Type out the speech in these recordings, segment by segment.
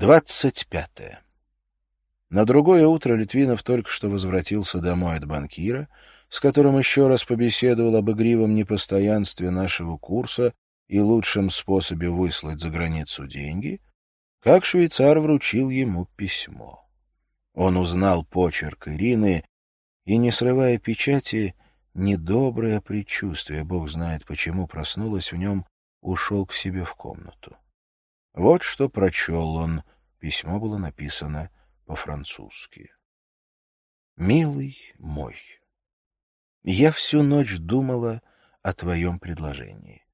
Двадцать пятое. На другое утро Литвинов только что возвратился домой от банкира, с которым еще раз побеседовал об игривом непостоянстве нашего курса и лучшем способе выслать за границу деньги, как швейцар вручил ему письмо. Он узнал почерк Ирины и, не срывая печати, недоброе предчувствие, бог знает почему, проснулось в нем, ушел к себе в комнату. Вот что прочел он. Письмо было написано по-французски. «Милый мой, я всю ночь думала о твоем предложении.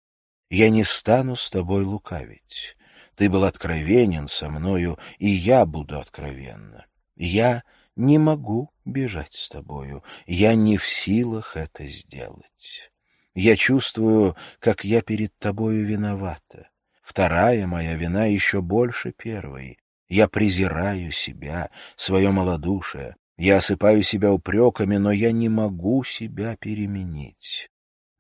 Я не стану с тобой лукавить. Ты был откровенен со мною, и я буду откровенна. Я не могу бежать с тобою. Я не в силах это сделать. Я чувствую, как я перед тобою виновата. Вторая моя вина еще больше первой. Я презираю себя, свое малодушие. Я осыпаю себя упреками, но я не могу себя переменить.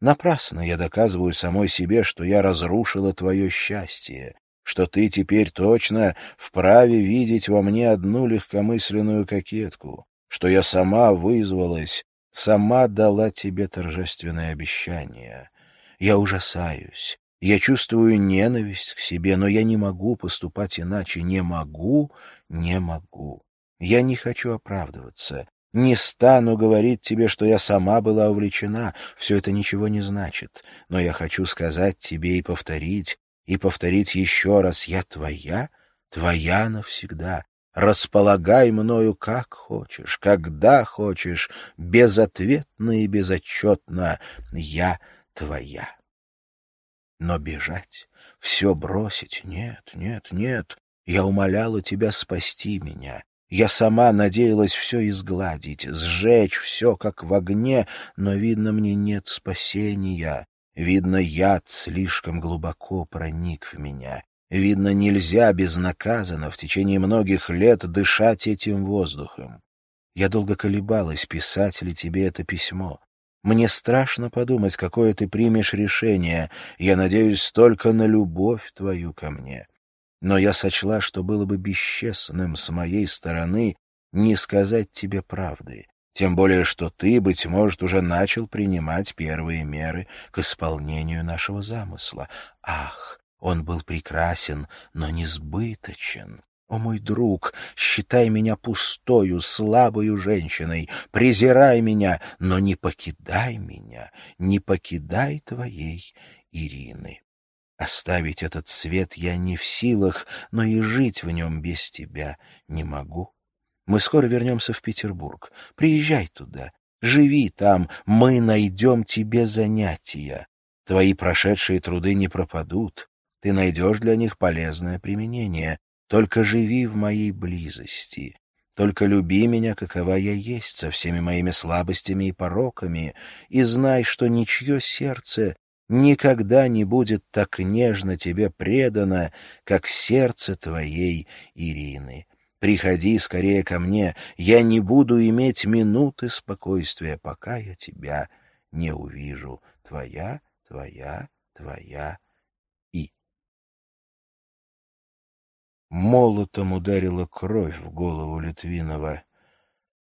Напрасно я доказываю самой себе, что я разрушила твое счастье, что ты теперь точно вправе видеть во мне одну легкомысленную кокетку, что я сама вызвалась, сама дала тебе торжественное обещание. Я ужасаюсь, я чувствую ненависть к себе, но я не могу поступать иначе. Не могу, не могу. Я не хочу оправдываться. Не стану говорить тебе, что я сама была увлечена. Все это ничего не значит. Но я хочу сказать тебе и повторить, и повторить еще раз. Я твоя, твоя навсегда. Располагай мною как хочешь, когда хочешь, безответно и безотчетно. Я твоя. Но бежать, все бросить — нет, нет, нет. Я умоляла тебя спасти меня. Я сама надеялась все изгладить, сжечь все, как в огне, но, видно, мне нет спасения. Видно, яд слишком глубоко проник в меня. Видно, нельзя безнаказанно в течение многих лет дышать этим воздухом. Я долго колебалась, писать ли тебе это письмо. Мне страшно подумать, какое ты примешь решение. Я надеюсь только на любовь твою ко мне. Но я сочла, что было бы бесчестным с моей стороны не сказать тебе правды. Тем более, что ты, быть может, уже начал принимать первые меры к исполнению нашего замысла. Ах, он был прекрасен, но несбыточен. О, мой друг, считай меня пустою, слабою женщиной, презирай меня, но не покидай меня, не покидай твоей Ирины. Оставить этот свет я не в силах, но и жить в нем без тебя не могу. Мы скоро вернемся в Петербург. Приезжай туда, живи там, мы найдем тебе занятия. Твои прошедшие труды не пропадут, ты найдешь для них полезное применение. Только живи в моей близости. Только люби меня, какова я есть, со всеми моими слабостями и пороками, и знай, что ничье сердце никогда не будет так нежно тебе предано, как сердце твоей Ирины. Приходи скорее ко мне, я не буду иметь минуты спокойствия, пока я тебя не увижу. Твоя, твоя, твоя молотом ударила кровь в голову Литвинова,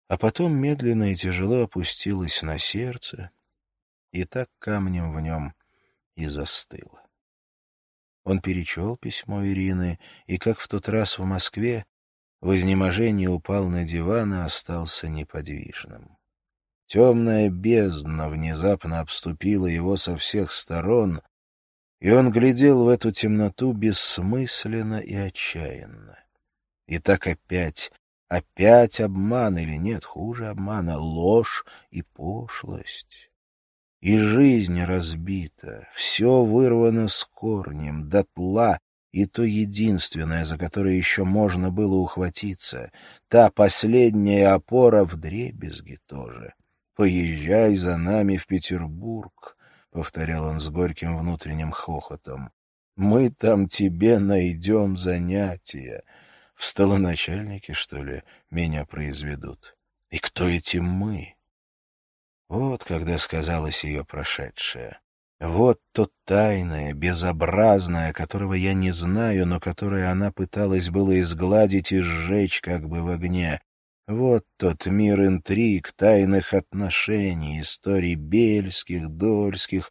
а потом медленно и тяжело опустилась на сердце, и так камнем в нем и застыла. Он перечел письмо Ирины, и, как в тот раз в Москве, в изнеможении упал на диван и остался неподвижным. Темная бездна внезапно обступила его со всех сторон, и он глядел в эту темноту бессмысленно и отчаянно. И так опять, опять обман или нет, хуже обмана, ложь и пошлость. И жизнь разбита, все вырвано с корнем, дотла, и то единственное, за которое еще можно было ухватиться, та последняя опора в дребезги тоже. Поезжай за нами в Петербург, повторял он с горьким внутренним хохотом. Мы там тебе найдем занятия. В столоначальнике, что ли, меня произведут? И кто эти мы? Вот когда сказалось ее прошедшее. Вот то тайное, безобразное, которого я не знаю, но которое она пыталась было изгладить и сжечь как бы в огне. Вот тот мир интриг, тайных отношений, историй бельских, дольских.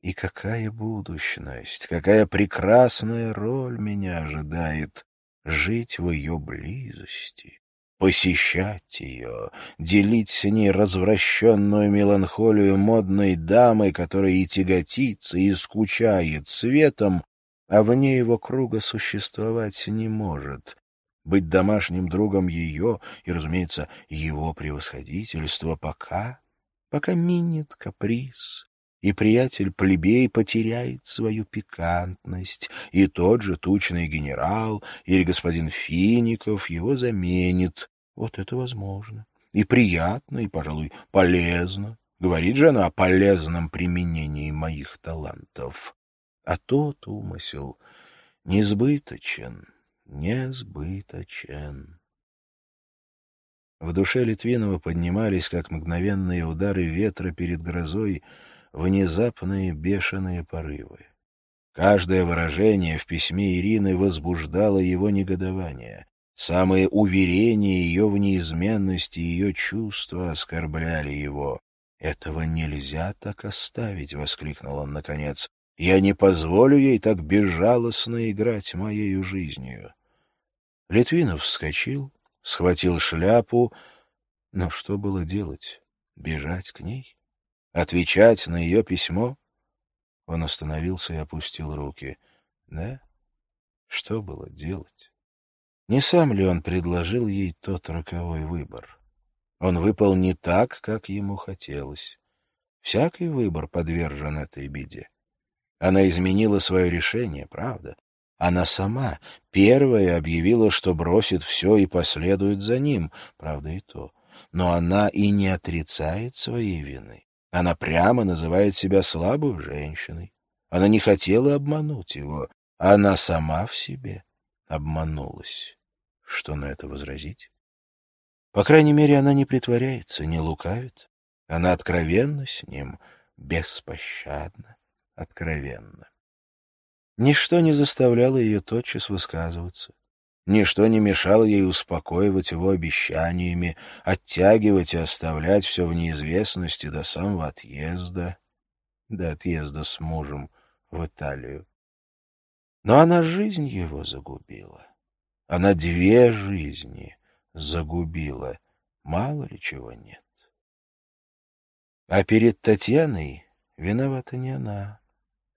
И какая будущность, какая прекрасная роль меня ожидает жить в ее близости посещать ее, делить с ней развращенную меланхолию модной дамы, которая и тяготится, и скучает светом, а вне его круга существовать не может. Быть домашним другом ее и, разумеется, его превосходительство пока, пока минит каприз, и приятель-плебей потеряет свою пикантность, и тот же тучный генерал или господин Фиников его заменит. Вот это возможно. И приятно, и, пожалуй, полезно. Говорит же она о полезном применении моих талантов. А тот умысел несбыточен, несбыточен. В душе Литвинова поднимались, как мгновенные удары ветра перед грозой, внезапные бешеные порывы. Каждое выражение в письме Ирины возбуждало его негодование. Самые уверения ее в неизменности ее чувства оскорбляли его. «Этого нельзя так оставить!» — воскликнул он наконец. «Я не позволю ей так безжалостно играть моею жизнью». Литвинов вскочил, схватил шляпу, но что было делать? Бежать к ней? Отвечать на ее письмо? Он остановился и опустил руки. Да? Что было делать? Не сам ли он предложил ей тот роковой выбор? Он выпал не так, как ему хотелось. Всякий выбор подвержен этой беде. Она изменила свое решение, правда. Она сама первая объявила, что бросит все и последует за ним, правда и то. Но она и не отрицает своей вины. Она прямо называет себя слабой женщиной. Она не хотела обмануть его. Она сама в себе обманулась. Что на это возразить? По крайней мере, она не притворяется, не лукавит. Она откровенна с ним, беспощадно, откровенно. Ничто не заставляло ее тотчас высказываться. Ничто не мешало ей успокоивать его обещаниями, оттягивать и оставлять все в неизвестности до самого отъезда, до отъезда с мужем в Италию. Но она жизнь его загубила. Она две жизни загубила. Мало ли чего нет. А перед Татьяной виновата не она.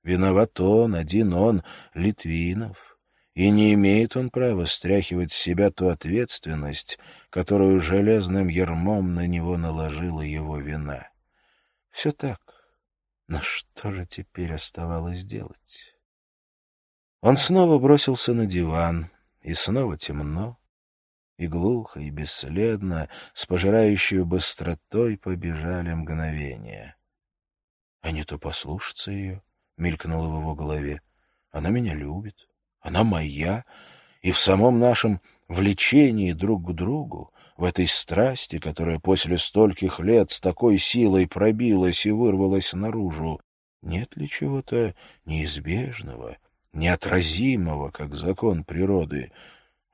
Виноват он, один он, Литвинов и не имеет он права стряхивать с себя ту ответственность, которую железным ермом на него наложила его вина. Все так. Но что же теперь оставалось делать? Он снова бросился на диван, и снова темно, и глухо, и бесследно, с пожирающей быстротой побежали мгновения. — А не то послушаться ее, — мелькнуло в его голове. — Она меня любит. Она моя, и в самом нашем влечении друг к другу, в этой страсти, которая после стольких лет с такой силой пробилась и вырвалась наружу, нет ли чего-то неизбежного, неотразимого, как закон природы,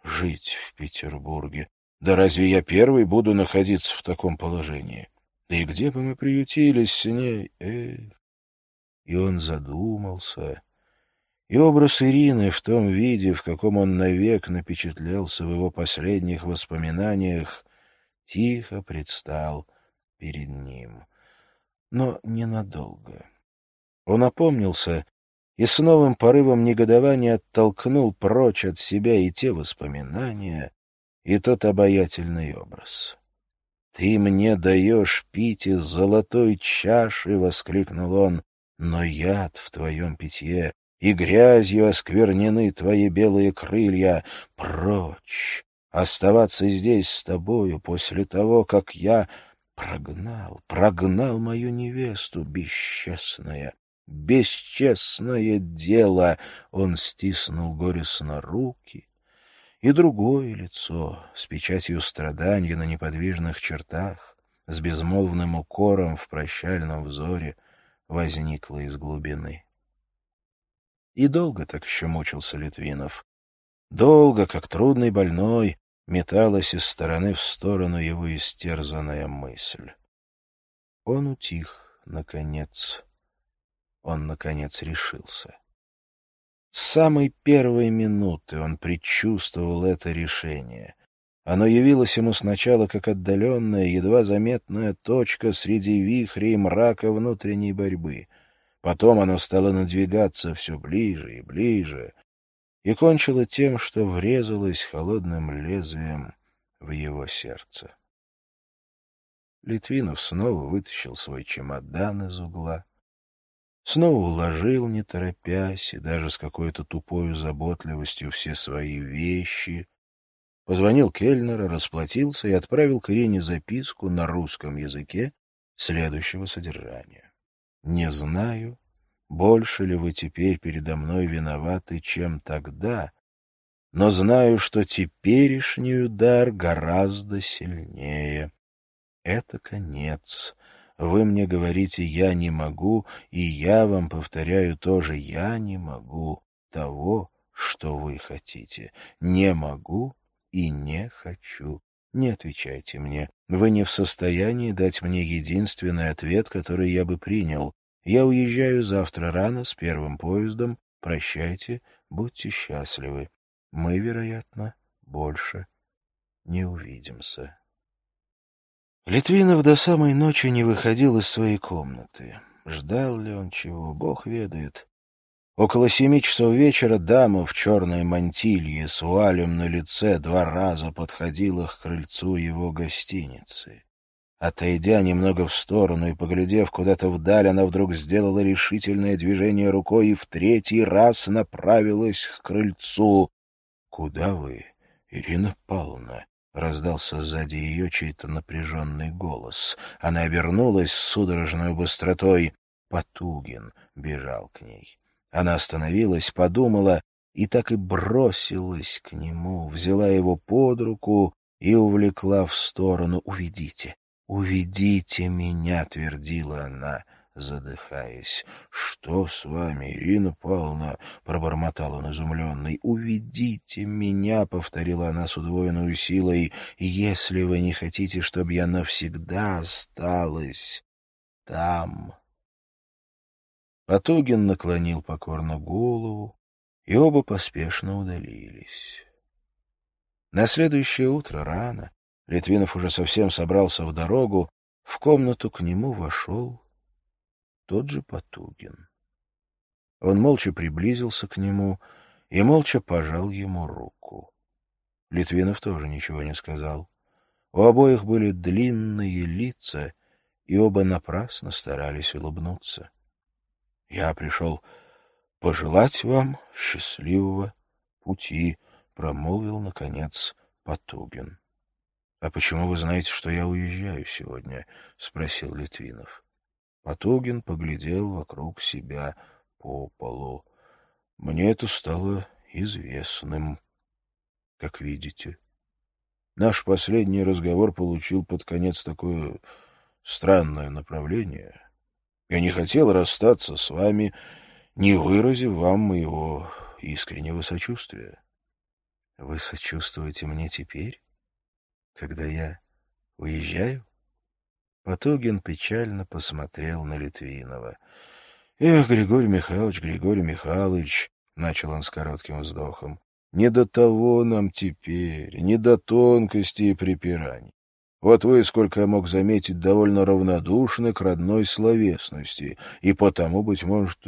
жить в Петербурге? Да разве я первый буду находиться в таком положении? Да и где бы мы приютились с ней? Эх! И он задумался и образ Ирины в том виде, в каком он навек напечатлелся в его последних воспоминаниях, тихо предстал перед ним. Но ненадолго. Он опомнился и с новым порывом негодования оттолкнул прочь от себя и те воспоминания, и тот обаятельный образ. «Ты мне даешь пить из золотой чаши!» — воскликнул он. «Но яд в твоем питье и грязью осквернены твои белые крылья. Прочь! Оставаться здесь с тобою после того, как я прогнал, прогнал мою невесту, бесчестное, бесчестное дело!» Он стиснул горестно руки, и другое лицо с печатью страдания на неподвижных чертах, с безмолвным укором в прощальном взоре, возникло из глубины. И долго так еще мучился Литвинов. Долго, как трудный больной, металась из стороны в сторону его истерзанная мысль. Он утих, наконец. Он, наконец, решился. С самой первой минуты он предчувствовал это решение. Оно явилось ему сначала как отдаленная, едва заметная точка среди вихрей и мрака внутренней борьбы. Потом оно стало надвигаться все ближе и ближе, и кончило тем, что врезалось холодным лезвием в его сердце. Литвинов снова вытащил свой чемодан из угла, снова уложил, не торопясь, и даже с какой-то тупой заботливостью все свои вещи, позвонил Кельнера, расплатился и отправил к записку на русском языке следующего содержания. «Не знаю, больше ли вы теперь передо мной виноваты, чем тогда, но знаю, что теперешний удар гораздо сильнее. Это конец. Вы мне говорите «я не могу», и я вам повторяю тоже «я не могу» того, что вы хотите. Не могу и не хочу. Не отвечайте мне. Вы не в состоянии дать мне единственный ответ, который я бы принял. Я уезжаю завтра рано с первым поездом. Прощайте, будьте счастливы. Мы, вероятно, больше не увидимся. Литвинов до самой ночи не выходил из своей комнаты. Ждал ли он чего, бог ведает. Около семи часов вечера дама в черной мантилье с вуалем на лице два раза подходила к крыльцу его гостиницы. Отойдя немного в сторону и поглядев куда-то вдаль, она вдруг сделала решительное движение рукой и в третий раз направилась к крыльцу. — Куда вы, Ирина Павловна? — раздался сзади ее чей-то напряженный голос. Она обернулась с судорожной быстротой. Потугин бежал к ней. Она остановилась, подумала и так и бросилась к нему, взяла его под руку и увлекла в сторону. «Уведите, уведите меня!» — твердила она, задыхаясь. «Что с вами, Ирина Павловна?» — пробормотал он изумленный. «Уведите меня!» — повторила она с удвоенной силой. «Если вы не хотите, чтобы я навсегда осталась там...» Потугин наклонил покорно голову, и оба поспешно удалились. На следующее утро рано, Литвинов уже совсем собрался в дорогу, в комнату к нему вошел тот же Потугин. Он молча приблизился к нему и молча пожал ему руку. Литвинов тоже ничего не сказал. У обоих были длинные лица, и оба напрасно старались улыбнуться. Я пришел пожелать вам счастливого пути, — промолвил, наконец, Потугин. — А почему вы знаете, что я уезжаю сегодня? — спросил Литвинов. Потугин поглядел вокруг себя по полу. — Мне это стало известным, как видите. Наш последний разговор получил под конец такое странное направление — я не хотел расстаться с вами, не выразив вам моего искреннего сочувствия. Вы сочувствуете мне теперь, когда я уезжаю? Потугин печально посмотрел на Литвинова. — Эх, Григорий Михайлович, Григорий Михайлович, — начал он с коротким вздохом, — не до того нам теперь, не до тонкостей и припираний. Вот вы, сколько я мог заметить, довольно равнодушны к родной словесности, и потому, быть может,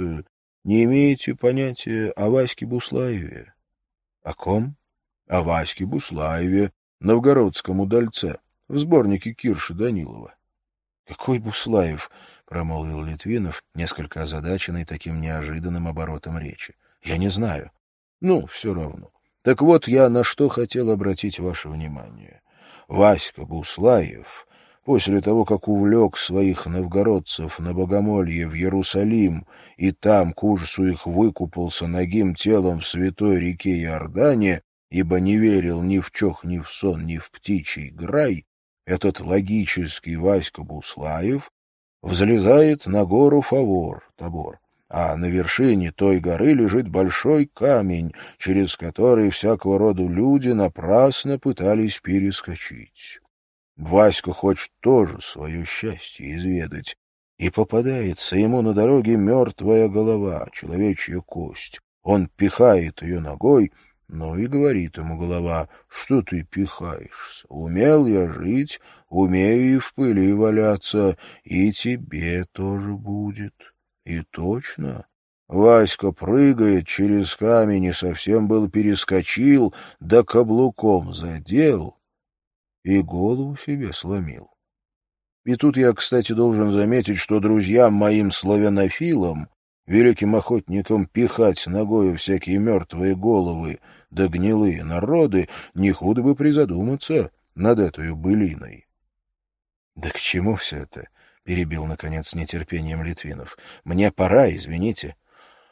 не имеете понятия о Ваське Буслаеве. — О ком? — О Ваське Буслаеве, новгородском удальце, в сборнике Кирши Данилова. — Какой Буслаев? — промолвил Литвинов, несколько озадаченный таким неожиданным оборотом речи. — Я не знаю. — Ну, все равно. Так вот, я на что хотел обратить ваше внимание. Васька Буслаев, после того, как увлек своих новгородцев на богомолье в Иерусалим и там к ужасу их выкупался ногим телом в святой реке Иордане, ибо не верил ни в чох, ни в сон, ни в птичий грай, этот логический Васька Буслаев взлезает на гору Фавор, Табор, а на вершине той горы лежит большой камень, через который всякого рода люди напрасно пытались перескочить. Васька хочет тоже свое счастье изведать, и попадается ему на дороге мертвая голова, человечья кость. Он пихает ее ногой, но и говорит ему голова, что ты пихаешься. Умел я жить, умею и в пыли валяться, и тебе тоже будет. И точно. Васька прыгает через камень и совсем был перескочил, да каблуком задел и голову себе сломил. И тут я, кстати, должен заметить, что друзьям моим славянофилам, великим охотникам пихать ногою всякие мертвые головы да гнилые народы, не худо бы призадуматься над этой былиной. — Да к чему все это? — перебил, наконец, нетерпением Литвинов. — Мне пора, извините.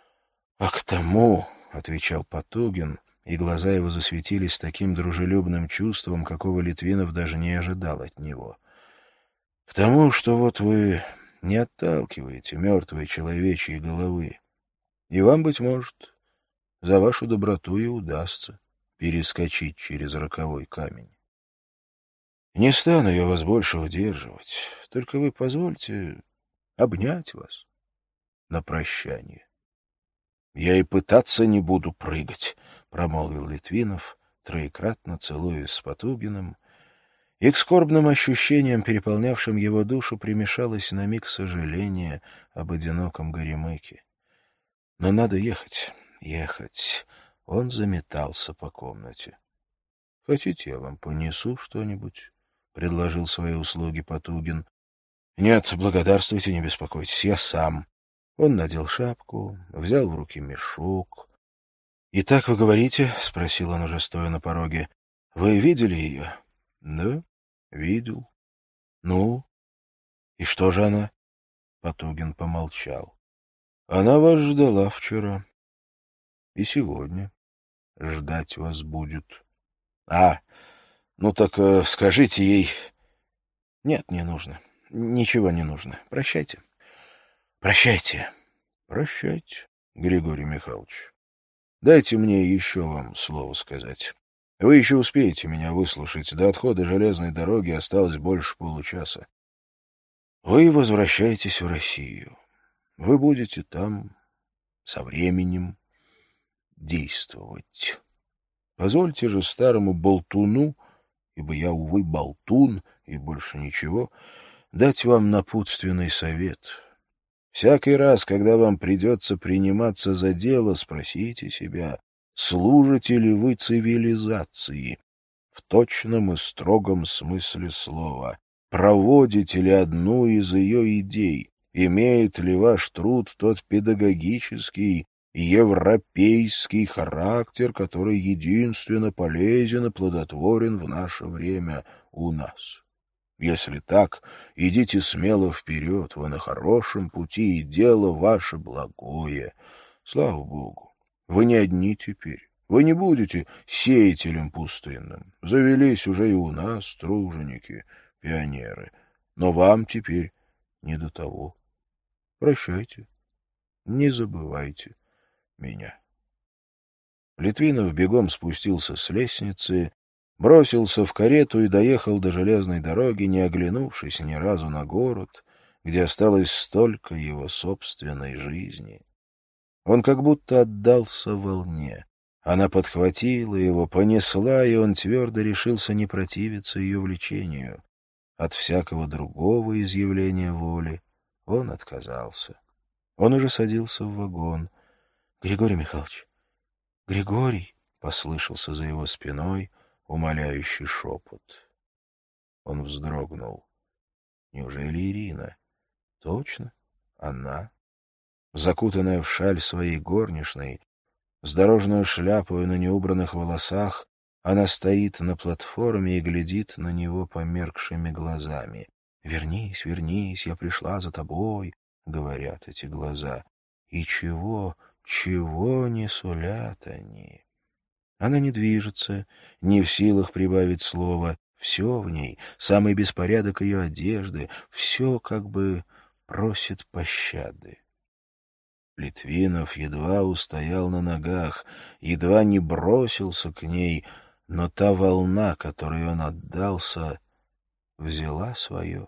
— А к тому, — отвечал Потугин, и глаза его засветились таким дружелюбным чувством, какого Литвинов даже не ожидал от него — к тому, что вот вы не отталкиваете мертвые человечьи головы, и вам, быть может, за вашу доброту и удастся перескочить через роковой камень. Не стану я вас больше удерживать, только вы позвольте обнять вас на прощание. — Я и пытаться не буду прыгать, — промолвил Литвинов, троекратно целуясь с Потугиным, и к скорбным ощущениям, переполнявшим его душу, примешалось на миг сожаление об одиноком Горемыке. Но надо ехать, ехать. Он заметался по комнате. — Хотите, я вам понесу что-нибудь? — предложил свои услуги Потугин. — Нет, благодарствуйте, не беспокойтесь, я сам. Он надел шапку, взял в руки мешок. — И так вы говорите? — спросил он, уже стоя на пороге. — Вы видели ее? — да, видел. Ну, и что же она? Потугин помолчал. Она вас ждала вчера. И сегодня ждать вас будет. А, ну так э, скажите ей... Нет, не нужно. Ничего не нужно. Прощайте. Прощайте. Прощайте, Григорий Михайлович. Дайте мне еще вам слово сказать. Вы еще успеете меня выслушать. До отхода железной дороги осталось больше получаса. Вы возвращаетесь в Россию. Вы будете там со временем действовать. Позвольте же старому болтуну, ибо я, увы, болтун и больше ничего, дать вам напутственный совет. Всякий раз, когда вам придется приниматься за дело, спросите себя, служите ли вы цивилизации в точном и строгом смысле слова, проводите ли одну из ее идей, имеет ли ваш труд тот педагогический, европейский характер, который единственно полезен и плодотворен в наше время у нас. Если так, идите смело вперед, вы на хорошем пути, и дело ваше благое. Слава Богу! Вы не одни теперь. Вы не будете сеятелем пустынным. Завелись уже и у нас труженики, пионеры. Но вам теперь не до того. Прощайте. Не забывайте меня. Литвинов бегом спустился с лестницы, бросился в карету и доехал до железной дороги, не оглянувшись ни разу на город, где осталось столько его собственной жизни. Он как будто отдался волне. Она подхватила его, понесла, и он твердо решился не противиться ее влечению. От всякого другого изъявления воли он отказался. Он уже садился в вагон. — Григорий Михайлович! Григорий! — послышался за его спиной умоляющий шепот. Он вздрогнул. Неужели Ирина? Точно, она закутанная в шаль своей горничной, с дорожную шляпу на неубранных волосах, она стоит на платформе и глядит на него померкшими глазами. «Вернись, вернись, я пришла за тобой», — говорят эти глаза. И чего, чего не сулят они? Она не движется, не в силах прибавить слова. Все в ней, самый беспорядок ее одежды, все как бы просит пощады. Литвинов едва устоял на ногах, едва не бросился к ней, но та волна, которой он отдался, взяла свое.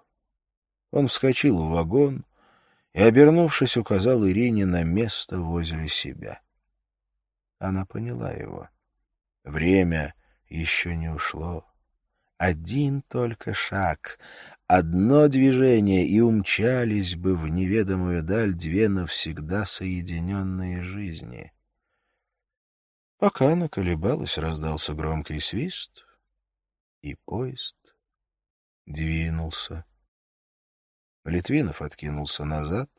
Он вскочил в вагон и, обернувшись, указал Ирине на место возле себя. Она поняла его. Время еще не ушло. Один только шаг, одно движение, и умчались бы в неведомую даль две навсегда соединенные жизни. Пока она колебалась, раздался громкий свист, и поезд двинулся. Литвинов откинулся назад,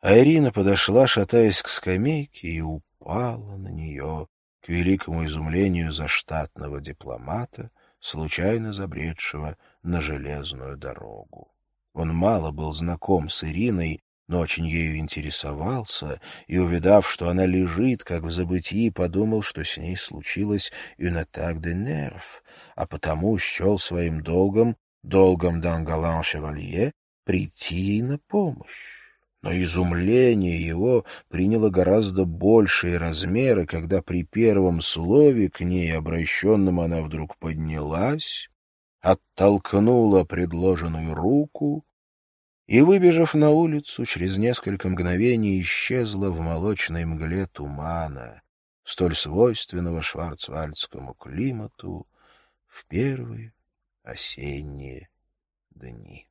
а Ирина подошла, шатаясь к скамейке, и упала на нее, к великому изумлению заштатного дипломата, случайно забредшего на железную дорогу. Он мало был знаком с Ириной, но очень ею интересовался, и, увидав, что она лежит, как в забытии, подумал, что с ней случилось «une attaque de nerf», а потому счел своим долгом, долгом Дангалан Шевалье, прийти ей на помощь. Но изумление его приняло гораздо большие размеры, когда при первом слове к ней обращенном она вдруг поднялась, оттолкнула предложенную руку и, выбежав на улицу, через несколько мгновений исчезла в молочной мгле тумана, столь свойственного шварцвальдскому климату в первые осенние дни.